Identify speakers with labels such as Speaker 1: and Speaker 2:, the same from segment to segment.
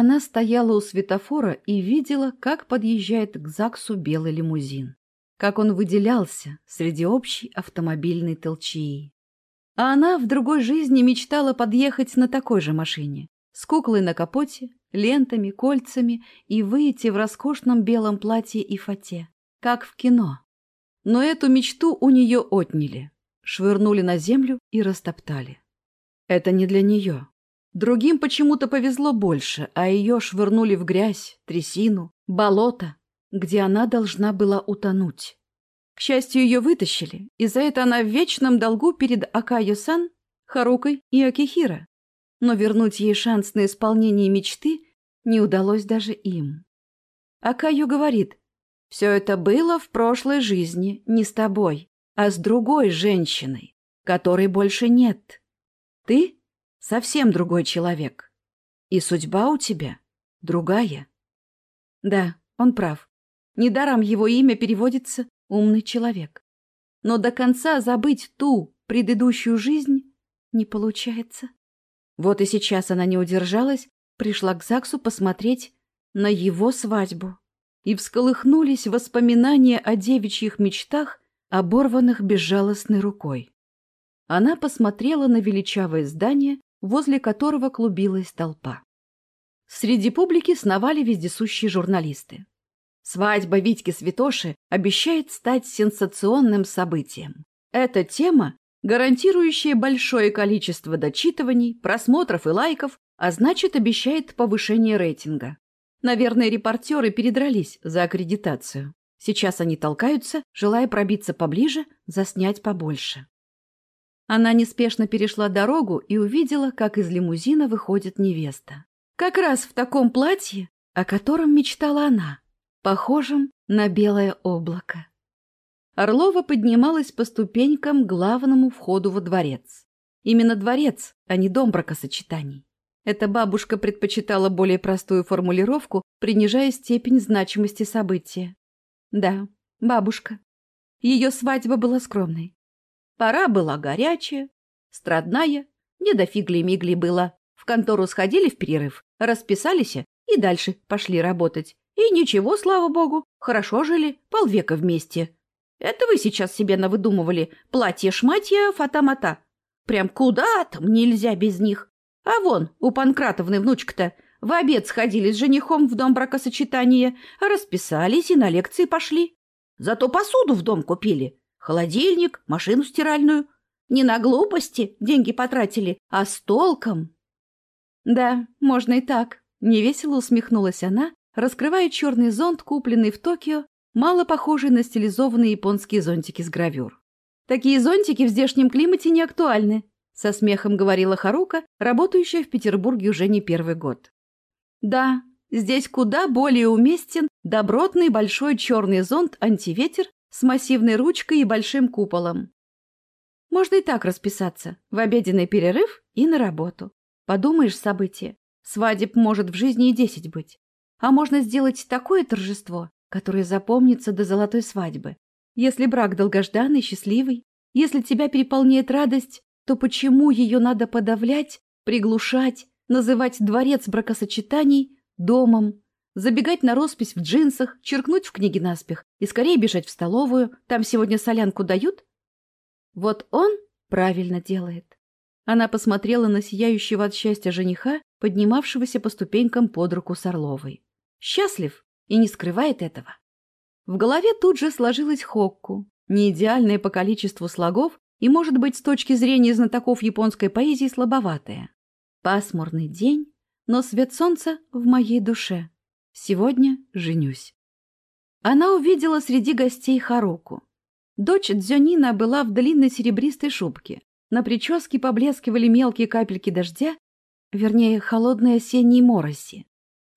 Speaker 1: Она стояла у светофора и видела, как подъезжает к ЗАГСу белый лимузин. Как он выделялся среди общей автомобильной толчии. А она в другой жизни мечтала подъехать на такой же машине, с куклой на капоте, лентами, кольцами и выйти в роскошном белом платье и фате, как в кино. Но эту мечту у нее отняли, швырнули на землю и растоптали. Это не для нее. Другим почему-то повезло больше, а ее швырнули в грязь, трясину, болото, где она должна была утонуть. К счастью, ее вытащили, и за это она в вечном долгу перед Акаю-сан, Харукой и Акихира. Но вернуть ей шанс на исполнение мечты не удалось даже им. Акаю говорит, «Все это было в прошлой жизни, не с тобой, а с другой женщиной, которой больше нет. Ты совсем другой человек, и судьба у тебя другая». Да, он прав. Недаром его имя переводится «умный человек». Но до конца забыть ту предыдущую жизнь не получается. Вот и сейчас она не удержалась пришла к ЗАГСу посмотреть на его свадьбу. И всколыхнулись воспоминания о девичьих мечтах, оборванных безжалостной рукой. Она посмотрела на величавое здание, возле которого клубилась толпа. Среди публики сновали вездесущие журналисты. Свадьба Витьки Святоши обещает стать сенсационным событием. Эта тема, гарантирующая большое количество дочитываний, просмотров и лайков, а значит, обещает повышение рейтинга. Наверное, репортеры передрались за аккредитацию. Сейчас они толкаются, желая пробиться поближе, заснять побольше. Она неспешно перешла дорогу и увидела, как из лимузина выходит невеста. Как раз в таком платье, о котором мечтала она, похожем на белое облако. Орлова поднималась по ступенькам к главному входу во дворец. Именно дворец, а не дом бракосочетаний. Эта бабушка предпочитала более простую формулировку, принижая степень значимости события. Да, бабушка. Ее свадьба была скромной. Пора была горячая, страдная, не до фигли-мигли было. В контору сходили в перерыв, расписались и дальше пошли работать. И ничего, слава богу, хорошо жили, полвека вместе. Это вы сейчас себе навыдумывали платье-шматье, фата-мата. Прям куда там нельзя без них. А вон, у Панкратовны внучка-то в обед сходили с женихом в дом бракосочетания, расписались и на лекции пошли. Зато посуду в дом купили. Холодильник, машину стиральную. Не на глупости деньги потратили, а с толком. Да, можно и так. Невесело усмехнулась она, раскрывая черный зонт, купленный в Токио, мало похожий на стилизованные японские зонтики с гравюр. Такие зонтики в здешнем климате не актуальны, со смехом говорила Харука, работающая в Петербурге уже не первый год. Да, здесь куда более уместен добротный большой черный зонт антиветер с массивной ручкой и большим куполом. Можно и так расписаться, в обеденный перерыв и на работу. Подумаешь, событие. Свадеб может в жизни и десять быть. А можно сделать такое торжество, которое запомнится до золотой свадьбы. Если брак долгожданный, счастливый, если тебя переполняет радость, то почему ее надо подавлять, приглушать, называть дворец бракосочетаний домом, забегать на роспись в джинсах, черкнуть в книге наспех и скорее бежать в столовую, там сегодня солянку дают? Вот он правильно делает. Она посмотрела на сияющего от счастья жениха, поднимавшегося по ступенькам под руку с Орловой. Счастлив и не скрывает этого. В голове тут же сложилась хокку, не идеальная по количеству слогов, и, может быть, с точки зрения знатоков японской поэзии слабоватая. Пасмурный день, но свет солнца в моей душе. Сегодня женюсь. Она увидела среди гостей Харуку. Дочь Дзюнина была в длинной серебристой шубке. На прическе поблескивали мелкие капельки дождя, вернее, холодной осенней мороси.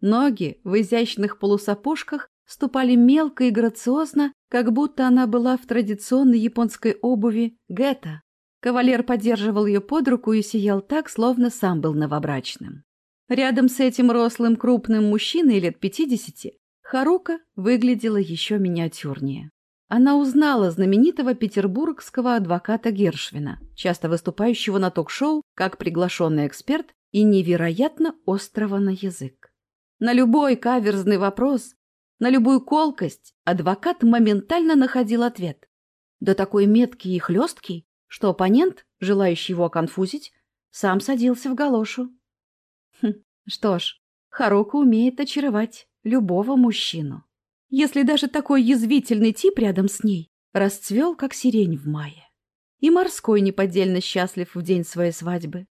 Speaker 1: Ноги в изящных полусапожках ступали мелко и грациозно, как будто она была в традиционной японской обуви гетто. Кавалер поддерживал ее под руку и сиял так, словно сам был новобрачным. Рядом с этим рослым крупным мужчиной лет пятидесяти Харука выглядела еще миниатюрнее. она узнала знаменитого петербургского адвоката Гершвина, часто выступающего на ток-шоу как приглашенный эксперт и невероятно острого на язык. На любой каверзный вопрос, на любую колкость адвокат моментально находил ответ. Да такой меткий и хлесткий, что оппонент, желающий его оконфузить, сам садился в галошу. Что ж, Харука умеет очаровать любого мужчину если даже такой язвительный тип рядом с ней расцвел, как сирень в мае. И морской неподдельно счастлив в день своей свадьбы.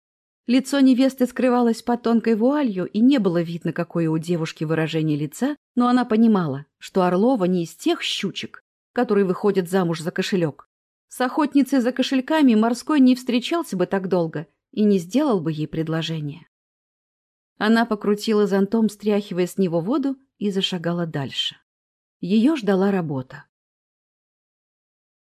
Speaker 1: Лицо невесты скрывалось под тонкой вуалью, и не было видно, какое у девушки выражение лица, но она понимала, что Орлова не из тех щучек, которые выходят замуж за кошелек. С охотницей за кошельками морской не встречался бы так долго и не сделал бы ей предложение. Она покрутила зонтом, стряхивая с него воду, и зашагала дальше. Ее ждала работа.